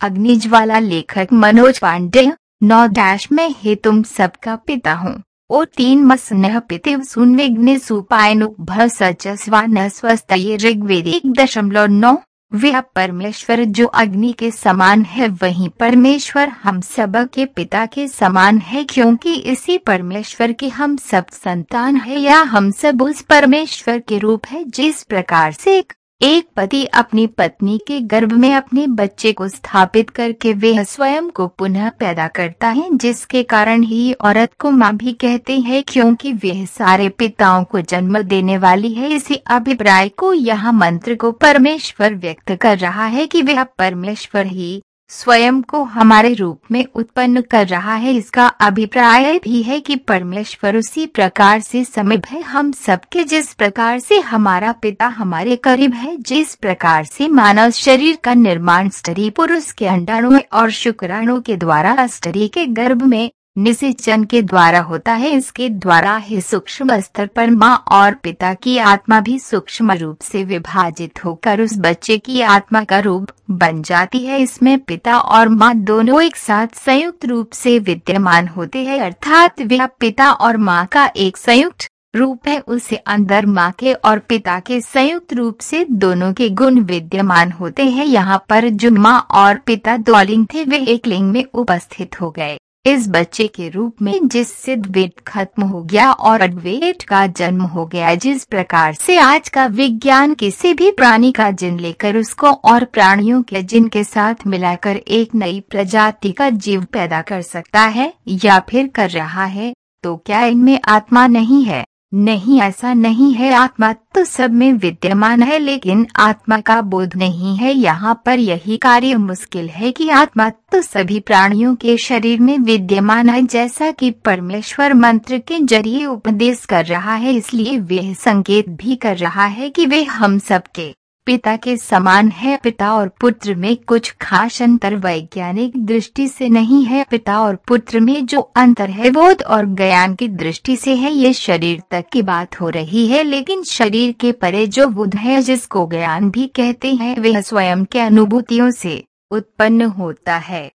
अग्निज्वाला लेखक मनोज पांडे नौ डैश में ही तुम सबका पिता हूँ। ओ तीन मसनह पितिव सुनविघ्न सुपायनु भ सचस्वान स्वस्थ ये ऋग्वेद एक दशमलव नौ। वह परमेश्वर जो अग्नि के समान है, वही परमेश्वर हम सब के पिता के समान है, क्योंकि इसी परमेश्वर के हम सब संतान है, या हम सब उस परमेश्वर के रूप है, जिस प्रकार से एक एक पति अपनी पत्नी के गर्भ में अपने बच्चे को स्थापित करके वे स्वयं को पुनः पैदा करता है, जिसके कारण ही औरत को माँ भी कहते हैं क्योंकि वह सारे पिताओं को जन्म देने वाली है। इसी अभिप्राय को यह मंत्र को परमेश्वर व्यक्त कर रहा है कि वह परमेश्वर ही स्वयं को हमारे रूप में उत्पन्न कर रहा है। इसका अभिप्राय भी है कि परमेश्वर उसी प्रकार से समीप है। हम सबके जिस प्रकार से हमारा पिता हमारे करीब है, जिस प्रकार से मानव शरीर का निर्माण स्टरी पुरुष के अंडाणु और शुक्राणु के द्वारा स्टरी के गर्भ में निषेचन के द्वारा होता है। इसके द्वारा ही सूक्ष्म स्तर पर माँ और पिता की आत्मा भी सूक्ष्म रूप से विभाजित होकर उस बच्चे की आत्मा का रूप बन जाती है। इसमें पिता और माँ दोनों एक साथ संयुक्त रूप से विद्यमान होते हैं। अर्थात वह पिता और माँ का एक संयुक्त रूप है। उसे अंदर माँ के और पिता के संयुक्त रूप से दोनों के गुण विद्यमान होते हैं। यहाँ पर जो माँ और पिता दो लिंग थे, वे एक लिंग में उपस्थित हो गए। इस बच्चे के रूप में जिससे द्वैत खत्म हो गया और अद्वैत का जन्म हो गया जिस प्रकार से आज का विज्ञान किसी भी प्राणी का जिन लेकर उसको और प्राणियों के जिन के साथ मिलाकर एक नई प्रजाति का जीव पैदा कर सकता है या फिर कर रहा है तो क्या इनमें आत्मा नहीं है? नहीं, ऐसा नहीं है। आत्मा तो सब में विद्यमान है, लेकिन आत्मा का बोध नहीं है। यहाँ पर यही कार्य मुश्किल है कि आत्मा तो सभी प्राणियों के शरीर में विद्यमान है, जैसा कि परमेश्वर मंत्र के ज़रिए उपदेश कर रहा है। इसलिए वह संकेत भी कर रहा है कि वे हम सबके पिता के समान है। पिता और पुत्र में कुछ खास अंतर वैज्ञानिक दृष्टि से नहीं है। पिता और पुत्र में जो अंतर है, बोध और ज्ञान की दृष्टि से है, ये शरीर तक की बात हो रही है। लेकिन शरीर के परे जो बुध है, जिसको ज्ञान भी कहते हैं, वह स्वयं के अनुभूतियों से उत्पन्न होता है।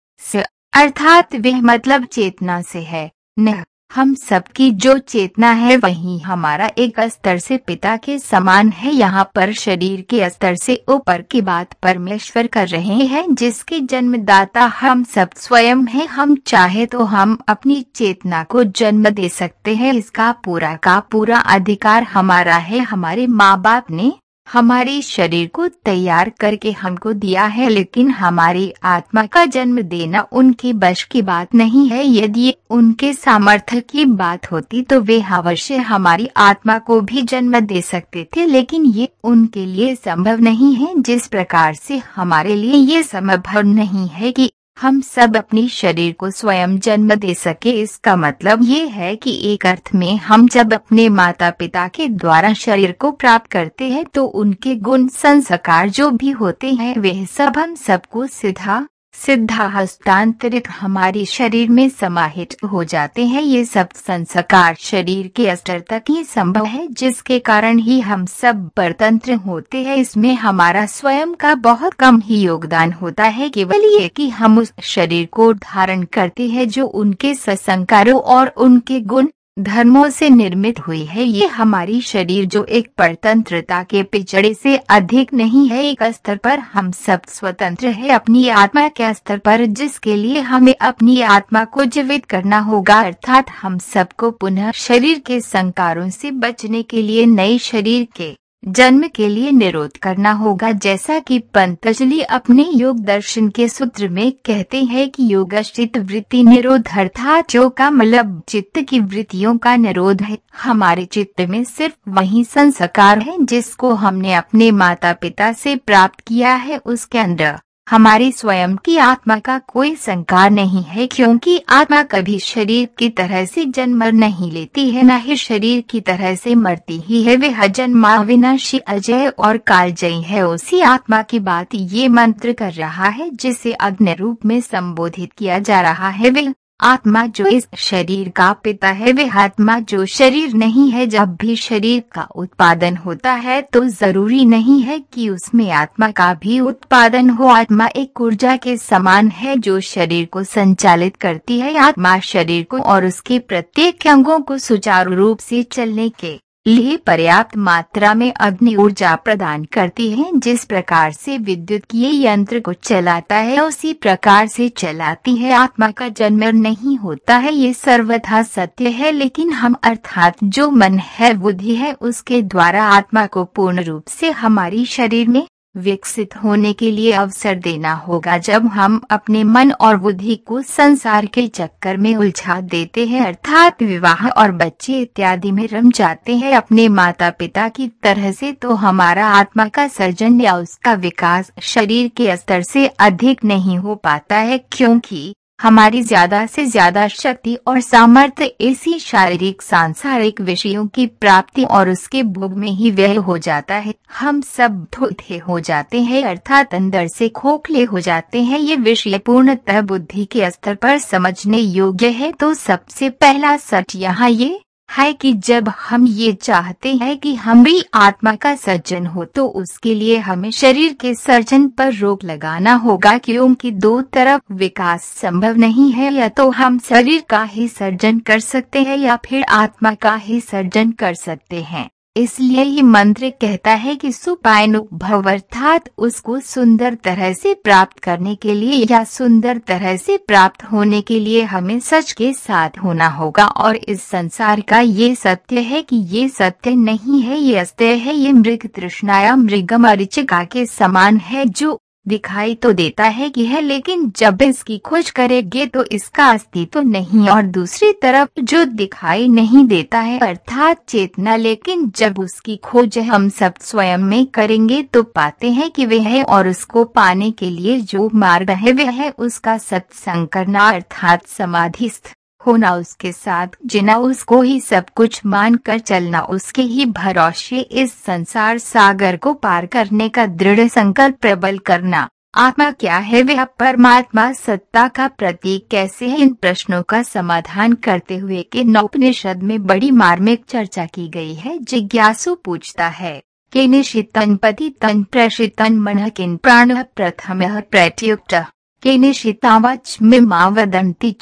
अर्थात वह मतलब चेतना से है। न हम सबकी जो चेतना है वही हमारा एक स्तर से पिता के समान है। यहाँ पर शरीर के स्तर से ऊपर की बात परमेश्वर कर रहे हैं, जिसके जन्मदाता हम सब स्वयं हैं। हम चाहे तो हम अपनी चेतना को जन्म दे सकते हैं। इसका पूरा का पूरा अधिकार हमारा है। हमारे माँ बाप ने हमारे शरीर को तैयार करके हमको दिया है, लेकिन हमारी आत्मा का जन्म देना उनके बश की बात नहीं है। यदि उनके सामर्थ्य की बात होती तो वे अवश्य हमारी आत्मा को भी जन्म दे सकते थे, लेकिन ये उनके लिए संभव नहीं है। जिस प्रकार से हमारे लिए ये संभव नहीं है कि हम सब अपने शरीर को स्वयं जन्म दे सके, इसका मतलब ये है कि एक अर्थ में हम जब अपने माता पिता के द्वारा शरीर को प्राप्त करते हैं तो उनके गुण, संस्कार जो भी होते हैं वे सब हम सबको सीधा सिद्धा हस्तांतरित हमारे शरीर में समाहित हो जाते हैं। ये सब संस्कार शरीर के स्तर तक ही संभव है, जिसके कारण ही हम सब परतंत्र होते हैं। इसमें हमारा स्वयं का बहुत कम ही योगदान होता है। केवल ये कि हम उस शरीर को धारण करते हैं जो उनके संस्कारों और उनके गुण धर्मों से निर्मित हुई है। ये हमारी शरीर जो एक परतंत्रता के पिछड़े से अधिक नहीं है, एक स्तर पर हम सब स्वतंत्र है। अपनी आत्मा के स्तर पर जिसके लिए हमें अपनी आत्मा को जीवित करना होगा, अर्थात हम सबको पुनः शरीर के संकारों से बचने के लिए नए शरीर के जन्म के लिए निरोध करना होगा। जैसा कि पंतजलि अपने योग दर्शन के सूत्र में कहते हैं कि योगश्चित वृत्ति निरोध अर्थात जो का मतलब चित्त की वृत्तियों का निरोध है। हमारे चित्त में सिर्फ़ वही संस्कार है जिसको हमने अपने माता पिता से प्राप्त किया है, उसके अंदर हमारी स्वयं की आत्मा का कोई संकार नहीं है क्योंकि आत्मा कभी शरीर की तरह से जन्म नहीं लेती है, न ही शरीर की तरह से मरती ही है। वह जन्मा विनाशी अजय और कालजयी है। उसी आत्मा की बात ये मंत्र कर रहा है जिसे अग्नि रूप में संबोधित किया जा रहा है। वे आत्मा जो इस शरीर का पिता है वह आत्मा जो शरीर नहीं है, जब भी शरीर का उत्पादन होता है तो ज़रूरी नहीं है कि उसमें आत्मा का भी उत्पादन हो। आत्मा एक ऊर्जा के समान है जो शरीर को संचालित करती है। आत्मा शरीर को और उसके प्रत्येक अंगों को सुचारू रूप से चलने के लिए पर्याप्त मात्रा में अग्नि ऊर्जा प्रदान करती है, जिस प्रकार से विद्युत ये यंत्र को चलाता है, उसी प्रकार से चलाती है। आत्मा का जन्म नहीं होता है, ये सर्वथा सत्य है, लेकिन हम अर्थात जो मन है, बुद्धि है, उसके द्वारा आत्मा को पूर्ण रूप से हमारी शरीर में विकसित होने के लिए अवसर देना होगा। जब हम अपने मन और बुद्धि को संसार के चक्कर में उलझा देते हैं, अर्थात विवाह और बच्चे इत्यादि में रम जाते हैं अपने माता पिता की तरह से तो हमारा आत्मा का सर्जन या उसका विकास शरीर के स्तर से अधिक नहीं हो पाता है, क्योंकि हमारी ज़्यादा से ज़्यादा शक्ति और सामर्थ्य ऐसी शारीरिक, सांसारिक विषयों की प्राप्ति और उसके भोग में ही व्यय हो जाता है। हम सब धोधे हो जाते हैं अर्थात अंदर से खोखले हो जाते हैं। ये विषय पूर्णतः बुद्धि के स्तर पर समझने योग्य है। तो सबसे पहला सच यहाँ ये है कि जब हम ये चाहते हैं कि हम भी आत्मा का सर्जन हो तो उसके लिए हमें शरीर के सर्जन पर रोक लगाना होगा, क्योंकि दो तरफ़ विकास संभव नहीं है। या तो हम शरीर का ही सर्जन कर सकते हैं, या फिर आत्मा का ही सर्जन कर सकते हैं। इसलिए ही मंत्र कहता है कि सुपायन उपभव अर्थात उसको सुंदर तरह से प्राप्त करने के लिए या सुंदर तरह से प्राप्त होने के लिए हमें सच के साथ होना होगा। और इस संसार का ये सत्य है कि ये सत्य नहीं है, ये अस्त्य है, ये मृग तृष्णाया मृगम अरिचिका के समान है, जो दिखाई तो देता है कि है, लेकिन जब इसकी खोज करेंगे तो इसका अस्तित्व तो नहीं और दूसरी तरफ़ जो दिखाई नहीं देता है, अर्थात चेतना। लेकिन जब उसकी खोज हम सब स्वयं में करेंगे तो पाते हैं कि वह है और उसको पाने के लिए जो मार्ग है, वह है उसका सत्संग करना, अर्थात समाधिस्थ। होना उसके साथ, जिना उसको ही सब कुछ मान कर चलना उसके ही भरोसे इस संसार सागर को पार करने का दृढ़ संकल्प प्रबल करना। आत्मा क्या है वह परमात्मा सत्ता का प्रतीक कैसे है? इन प्रश्नों का समाधान करते हुए के नौपनिषद में बड़ी मार्मिक चर्चा की गई है। जिज्ञासु पूछता है कि निशितन पति तन प्रशितन मन किन प्राण प्रथम प्रत्युक्त। के निशितावच में वदंती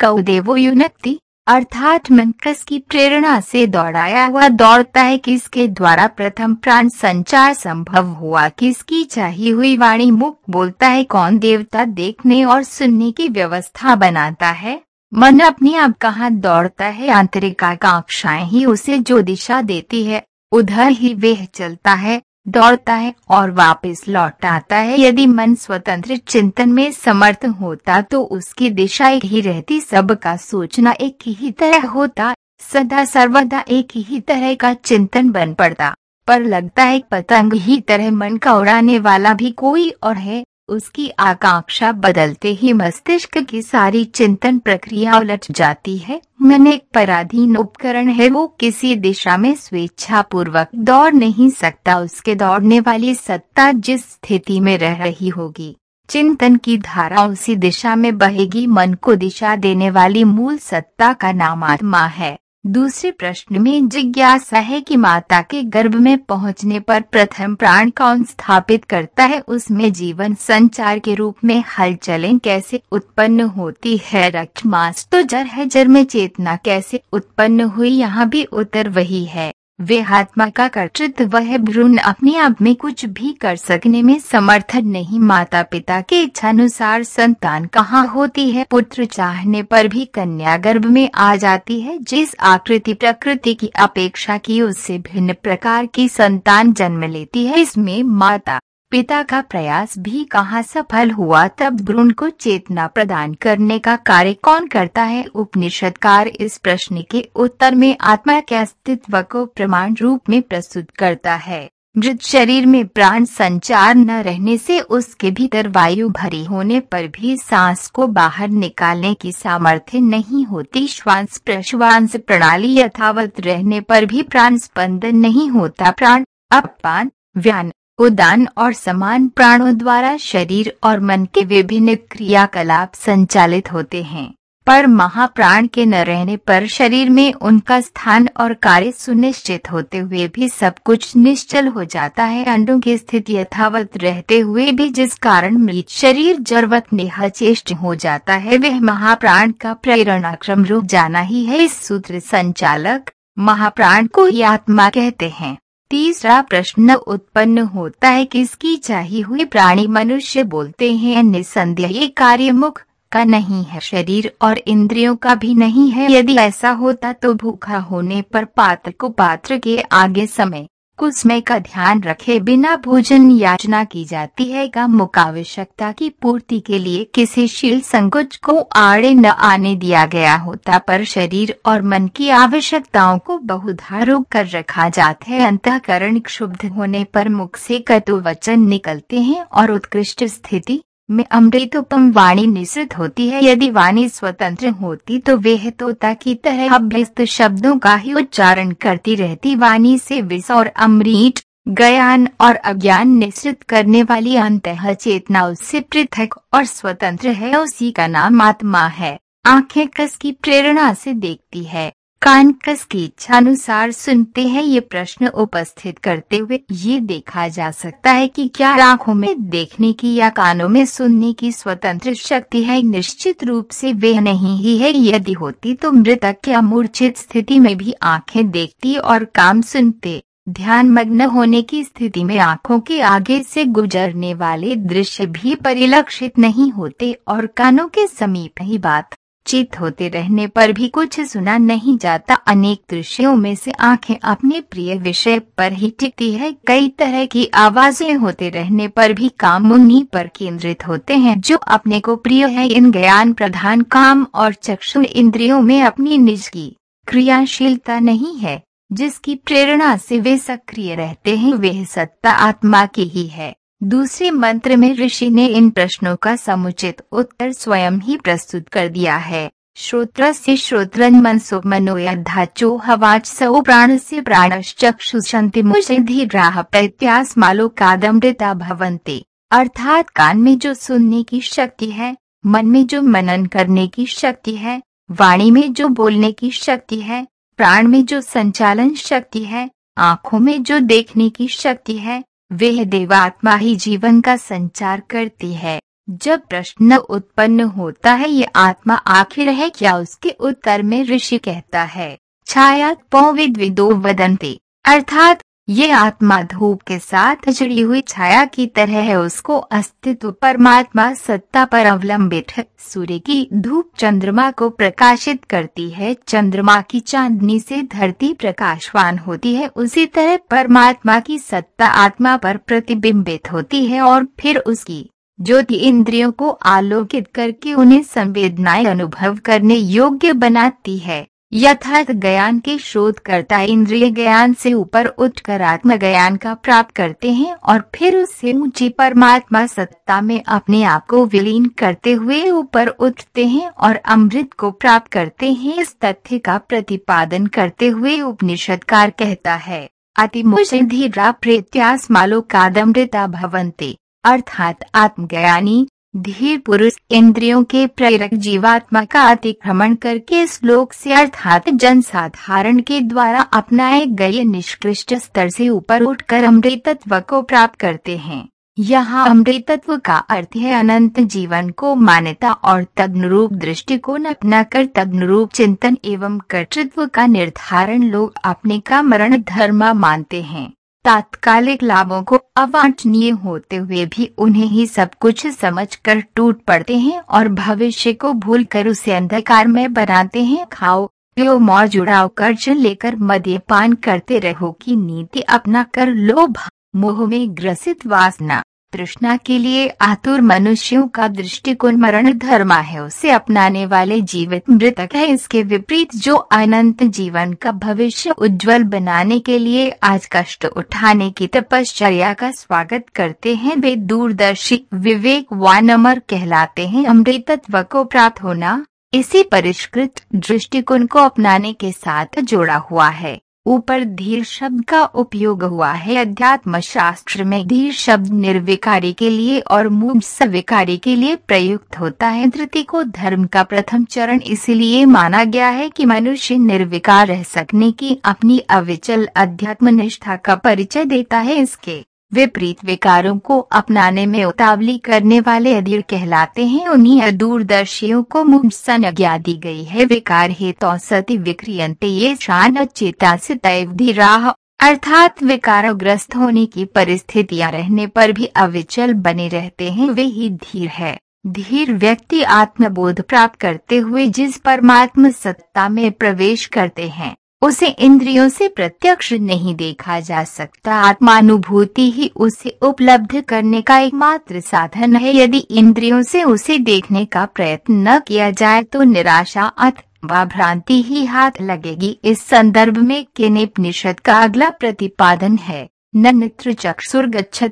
कौ देवो युनक्ति। अर्थात मंकस की प्रेरणा से दौड़ाया हुआ दौड़ता है, किसके द्वारा प्रथम प्राण संचार संभव हुआ, किसकी चाहिए हुई वाणी मुख बोलता है, कौन देवता देखने और सुनने की व्यवस्था बनाता है। मन अपने आप कहाँ दौड़ता है, आंतरिक आकांक्षाएँ ही उसे जो दिशा देती है, उधर ही वह चलता है। दौड़ता है और वापस लौट आता है। यदि मन स्वतंत्र चिंतन में समर्थ होता तो उसकी दिशा एक ही रहती। सबका सोचना एक ही तरह होता। सदा सर्वदा एक ही तरह का चिंतन बन पड़ता। पर लगता है पतंग ही तरह मन का उड़ाने वाला भी कोई और है। उसकी आकांक्षा बदलते ही मस्तिष्क की सारी चिंतन प्रक्रिया उलट जाती है। मन एक पराधीन उपकरण है, वो किसी दिशा में स्वेच्छा पूर्वक दौड़ नहीं सकता, उसके दौड़ने वाली सत्ता जिस स्थिति में रह रही होगी, चिंतन की धारा उसी दिशा में बहेगी। मन को दिशा देने वाली मूल सत्ता का नाम आत्मा है। दूसरे प्रश्न में जिज्ञासा है कि माता के गर्भ में पहुँचने पर प्रथम प्राण कौन स्थापित करता है? उसमें जीवन संचार के रूप में हलचलें कैसे उत्पन्न होती है? रक्त मास तो जर है जर में चेतना कैसे उत्पन्न हुई? यहाँ भी उत्तर वही है। वे आत्मा का कर्तृत्व वह भ्रूण अपने आप में कुछ भी कर सकने में समर्थन नहीं। माता पिता के इच्छानुसार संतान कहाँ होती है? पुत्र चाहने पर भी कन्या गर्भ में आ जाती है, जिस आकृति प्रकृति की अपेक्षा की, उससे भिन्न प्रकार की संतान जन्म लेती है। इसमें माता पिता का प्रयास भी कहाँ सफल हुआ तब भ्रूण को चेतना प्रदान करने का कार्य कौन करता है? उपनिषद उपनिषदकार इस प्रश्न के उत्तर में आत्मा के अस्तित्व को प्रमाण रूप में प्रस्तुत करता है। मृत शरीर में प्राण संचार न रहने से उसके भीतर वायु भरी होने पर भी सांस को बाहर निकालने की सामर्थ्य नहीं होती। श्वास प्रश्वास प्रणाली यथावत रहने पर भी प्राण स्पंदन नहीं होता। प्राण अपान, व्यान उदान और समान प्राणों द्वारा शरीर और मन के विभिन्न क्रियाकलाप संचालित होते हैं। पर महाप्राण के न रहने पर शरीर में उनका स्थान और कार्य सुनिश्चित होते हुए भी सब कुछ निश्चल हो जाता है। अंडों की स्थिति यथावत रहते हुए भी जिस कारण मृत शरीर जरवत निहचेष्ट हो जाता है, वह महाप्राण का प्रेरणाक्रम रूप जाना ही है। इस सूत्र संचालक महाप्राण को ही आत्मा कहते हैं। तीसरा प्रश्न उत्पन्न होता है, किसकी चाहिए हुई प्राणी मनुष्य बोलते हैं निसंदेह ये कार्य मुख का नहीं है, शरीर और इंद्रियों का भी नहीं है, यदि ऐसा होता तो भूखा होने पर पात्र को पात्र के आगे समय कुसमय का ध्यान रखे बिना भोजन याचना की जाती है। का मुकावश्यकता की पूर्ति के लिए किसी शील संकुच को आड़े न आने दिया गया होता, पर शरीर और मन की आवश्यकताओं को बहुधारू कर रखा जाता है। अंतकरण क्षुब्ध होने पर मुख से कतु वचन निकलते हैं और उत्कृष्ट स्थिति में अमृतोपम वाणी निश्चित होती है। यदि वाणी स्वतंत्र होती तो वह तोता की तरह अभ्यस्त शब्दों का ही उच्चारण करती रहती। वाणी से विष और अमृत, ज्ञान और अज्ञान निश्चित करने वाली अंत चेतना उससे पृथक और स्वतंत्र है। उसी का नाम आत्मा है। आँखें कस की प्रेरणा से देखती है? कान कस की इच्छा अनुसार सुनते हैं, ये प्रश्न उपस्थित करते हुए ये देखा जा सकता है कि क्या आँखों में देखने की या कानों में सुनने की स्वतंत्र शक्ति है। निश्चित रूप से वे नहीं ही है। यदि होती तो मृतक या मूर्छित स्थिति में भी आँखें देखती और काम सुनते। ध्यान मग्न होने की स्थिति में आँखों के आगे से गुजरने वाले दृश्य भी परिलक्षित नहीं होते और कानों के समीप ही बात चित होते रहने पर भी कुछ सुना नहीं जाता। अनेक दृश्यों में से आँखें अपने प्रिय विषय पर ही टिकती है। कई तरह की आवाज़ें होते रहने पर भी काम उन्हीं पर केंद्रित होते हैं, जो अपने को प्रिय है। इन ज्ञान प्रधान काम और चक्षु इंद्रियों में अपनी निज की क्रियाशीलता नहीं है, जिसकी प्रेरणा से वे सक्रिय रहते हैं। वह सत्ता आत्मा की ही है। दूसरे मंत्र में ऋषि ने इन प्रश्नों का समुचित उत्तर स्वयं ही प्रस्तुत कर दिया है। श्रोत्र से श्रोत्रन मनसो मनोयधाचो हवाच सौ प्राण से प्राणश्चक्षुषंति मुझे धीराह प्रत्यास मालो कादम्बृता भवंते अर्थात कान में जो सुनने की शक्ति है, मन में जो मनन करने की शक्ति है, वाणी में जो बोलने की शक्ति है, प्राण में जो संचालन शक्ति है, आँखों में जो देखने की शक्ति है वह देवात्मा ही जीवन का संचार करती है। जब प्रश्न उत्पन्न होता है, ये आत्मा आखिर है क्या? उसके उत्तर में ऋषि कहता है छाया पौविद विदो वदंती अर्थात ये आत्मा धूप के साथ जुड़ी हुई छाया की तरह है, उसको अस्तित्व परमात्मा सत्ता पर अवलंबित है। सूर्य की धूप चंद्रमा को प्रकाशित करती है, चंद्रमा की चांदनी से धरती प्रकाशवान होती है, उसी तरह परमात्मा की सत्ता आत्मा पर प्रतिबिंबित होती है और फिर उसकी ज्योति इंद्रियों को आलोकित करके उन्हें संवेदनाएँ अनुभव करने योग्य बनाती है। यथार्थ ज्ञान के शोधकर्ता इंद्रिय ज्ञान से ऊपर उठकर आत्म ज्ञान का प्राप्त करते हैं और फिर उससे ऊँची परमात्मा सत्ता में अपने आप को विलीन करते हुए ऊपर उठते हैं और अमृत को प्राप्त करते हैं। इस तथ्य का प्रतिपादन करते हुए उपनिषदकार कहता है, अति अतिमोषधीरा प्रेत्यास मालो कादमृता भवंते अर्थात आत्मज्ञानी धीर पुरुष इंद्रियों के प्रेरक जीवात्मा का अतिक्रमण करके श्लोक से अर्थात जनसाधारण के द्वारा अपनाए गए निष्कृष्ट स्तर से ऊपर उठकर अमृतत्व को प्राप्त करते हैं। यहाँ अमृतत्व का अर्थ है अनंत जीवन को मान्यता और तदनुरूप दृष्टिकोण अपना कर तदनुरूप चिंतन एवं कर्तृत्व का निर्धारण लोग अपने का मरण धर्म मानते हैं। तात्कालिक लाभों को अवांछनीय होते हुए भी उन्हें ही सब कुछ समझकर टूट पड़ते हैं और भविष्य को भूलकर उसे अंधकार में बनाते हैं। खाओ, पियो मौर जुड़ाओ कर्ज लेकर मद्यपान करते रहो की नीति अपना कर लोभ मोह में ग्रसित वासना। तृष्णा के लिए आतुर मनुष्यों का दृष्टिकोण मरण धर्म है। उसे अपनाने वाले जीवित मृतक है। इसके विपरीत जो अनंत जीवन का भविष्य उज्जवल बनाने के लिए आज कष्ट उठाने की तपश्चर्या का स्वागत करते हैं। वे दूरदर्शी विवेक वानमर कहलाते हैं। अमृतत्व को प्राप्त होना इसी परिष्कृत दृष्टिकोण को अपनाने के साथ जोड़ा हुआ है। ऊपर धीर शब्द का उपयोग हुआ है। अध्यात्म शास्त्र में धीर शब्द निर्विकारी के लिए और मूल सविकारी के लिए प्रयुक्त होता है। धृति को धर्म का प्रथम चरण इसलिए माना गया है कि मनुष्य निर्विकार रह सकने की अपनी अविचल अध्यात्म निष्ठा का परिचय देता है इसके विपरीत विकारों को अपनाने में उतावली करने वाले अधीर कहलाते हैं। उन्हीं अदूरदर्शियों को मुँह संज्ञा दी गई है। विकार हे तो सती विक्रियंते ये शान चेता से तैवधि राह, अर्थात विकारग्रस्त होने की परिस्थितियाँ रहने पर भी अविचल बने रहते हैं। वे ही धीर है। धीर व्यक्ति आत्मबोध प्राप्त करते हुए जिस परमात्म सत्ता में प्रवेश करते हैं। उसे इंद्रियों से प्रत्यक्ष नहीं देखा जा सकता। आत्मानुभूति ही उसे उपलब्ध करने का एकमात्र साधन है। यदि इंद्रियों से उसे देखने का प्रयत्न न किया जाए तो निराशा अथवा भ्रांति ही हाथ लगेगी। इस संदर्भ में केनेपनिषद का अगला प्रतिपादन है। न नित्र चक्षुर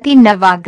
न वा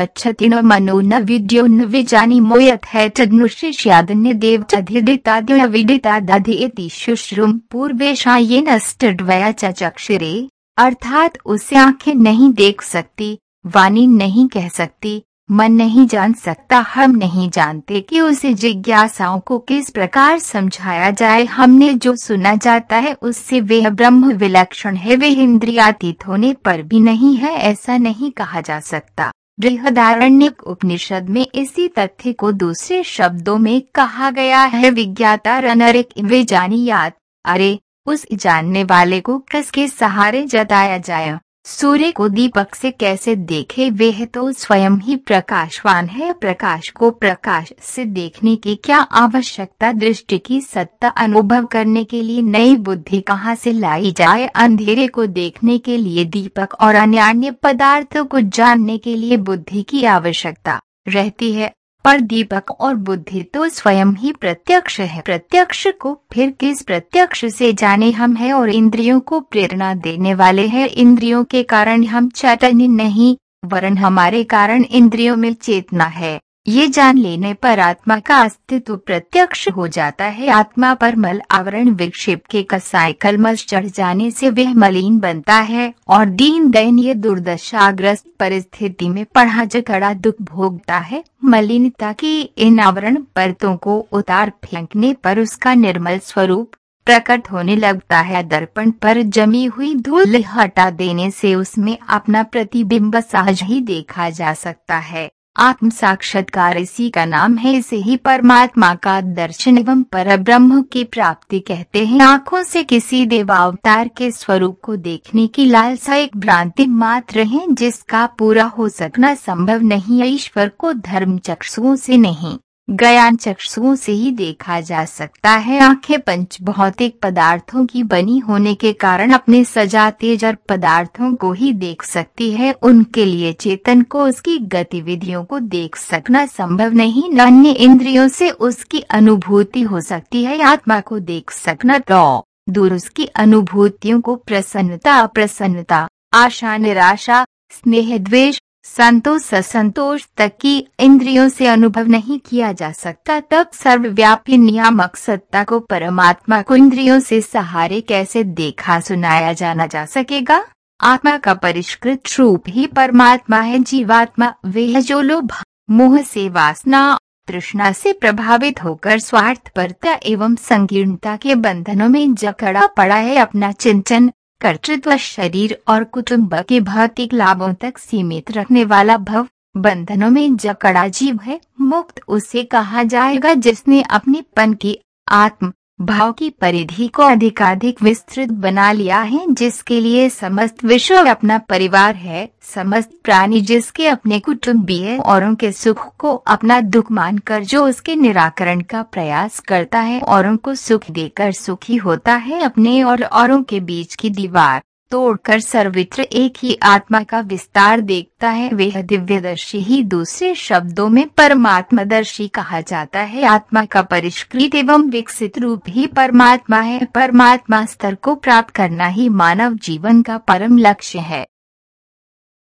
न मनो न विद्यो न विजानी मोयत है तदनुशिष्यादन्य देव चिदिता विदिता दधि शुश्रुम पूर्वेशाये नष्टया चक्षुरे अर्थात उसे आँखें नहीं देख सकती, वाणी नहीं कह सकती। मन नहीं जान सकता, हम नहीं जानते कि उसे जिज्ञासाओं को किस प्रकार समझाया जाए। हमने जो सुना जाता है, उससे वह ब्रह्म विलक्षण है वे इंद्रियातीत होने पर भी नहीं है, ऐसा नहीं कहा जा सकता। बृहदारण्य उपनिषद में इसी तथ्य को दूसरे शब्दों में कहा गया है, विज्ञाता रनरिक वे जानी याद अरे, उस जानने वाले को किसके सहारे जताया जाए? सूर्य को दीपक से कैसे देखे वह तो स्वयं ही प्रकाशवान है। प्रकाश को प्रकाश से देखने की क्या आवश्यकता? दृष्टि की सत्ता अनुभव करने के लिए नई बुद्धि कहाँ से लाई जाए? अंधेरे को देखने के लिए दीपक और अन्य पदार्थों को जानने के लिए बुद्धि की आवश्यकता रहती है। पर दीपक और बुद्धि तो स्वयं ही प्रत्यक्ष है। प्रत्यक्ष को फिर किस प्रत्यक्ष से जाने हम है और इंद्रियों को प्रेरणा देने वाले हैं? इंद्रियों के कारण हम चैतन्य नहीं, वरन हमारे कारण इंद्रियों में चेतना है। ये जान लेने पर आत्मा का अस्तित्व प्रत्यक्ष हो जाता है। आत्मा पर मल आवरण विक्षेप के कसाय कलमश चढ़ जाने से वह मलिन बनता है और दीन दयनीय दुर्दशाग्रस्त परिस्थिति में पढ़ा जकड़ा दुख भोगता है। मलिनता की इन आवरण परतों को उतार फेंकने पर उसका निर्मल स्वरूप प्रकट होने लगता है। दर्पण पर जमी हुई धूल हटा देने से उसमें अपना प्रतिबिंब सहज ही देखा जा सकता है। आत्म साक्षात्कार इसी का नाम है। इसे ही परमात्मा का दर्शन एवं पर ब्रह्म की प्राप्ति कहते हैं। आँखों से किसी देवावतार के स्वरूप को देखने की लालसा एक भ्रांति मात्र है, जिसका पूरा हो सकना संभव नहीं ईश्वर को धर्म चक्षुओं से नहीं। ज्ञान चक्षुओं से ही देखा जा सकता है। आँखें पंच भौतिक पदार्थों की बनी होने के कारण अपने सजाते जड़ पदार्थों को ही देख सकती है। उनके लिए चेतन को उसकी गतिविधियों को देख सकना संभव नहीं। अन्य इंद्रियों से उसकी अनुभूति हो सकती है। आत्मा को देख सकना तो दूर उसकी अनुभूतियों को प्रसन्नता अप्रसन्नता आशा, निराशा, स्नेह, द्वेष संतोष असंतोष तक की इंद्रियों से अनुभव नहीं किया जा सकता, तब सर्वव्यापी नियामक सत्ता को परमात्मा को इंद्रियों से सहारे कैसे देखा सुनाया जाना जा सकेगा? आत्मा का परिष्कृत रूप ही परमात्मा है, जीवात्मा वे जो लोभ, मोह से वासना, तृष्णा से प्रभावित होकर स्वार्थपरता एवं संकीर्णता के बंधनों में जकड़ा पड़ा है, अपना चिंतन कर्तृत्व, शरीर और कुटुंब के भौतिक लाभों तक सीमित रखने वाला भव बंधनों में जकड़ा जीव है। मुक्त उसे कहा जाएगा जिसने अपने पन की आत्म भाव की परिधि को अधिकाधिक विस्तृत बना लिया है, जिसके लिए समस्त विश्व अपना परिवार है, समस्त प्राणी जिसके अपने कुटुम्बीय औरों के सुख को अपना दुख मानकर जो उसके निराकरण का प्रयास करता है और उनको सुख देकर सुखी होता है अपने और औरों के बीच की दीवार। तोड़कर सर्वित्र एक ही आत्मा का विस्तार देखता है। वह दिव्यदर्शी ही दूसरे शब्दों में परमात्मदर्शी कहा जाता है। आत्मा का परिष्कृत एवं विकसित रूप ही परमात्मा है। परमात्मा स्तर को प्राप्त करना ही मानव जीवन का परम लक्ष्य है।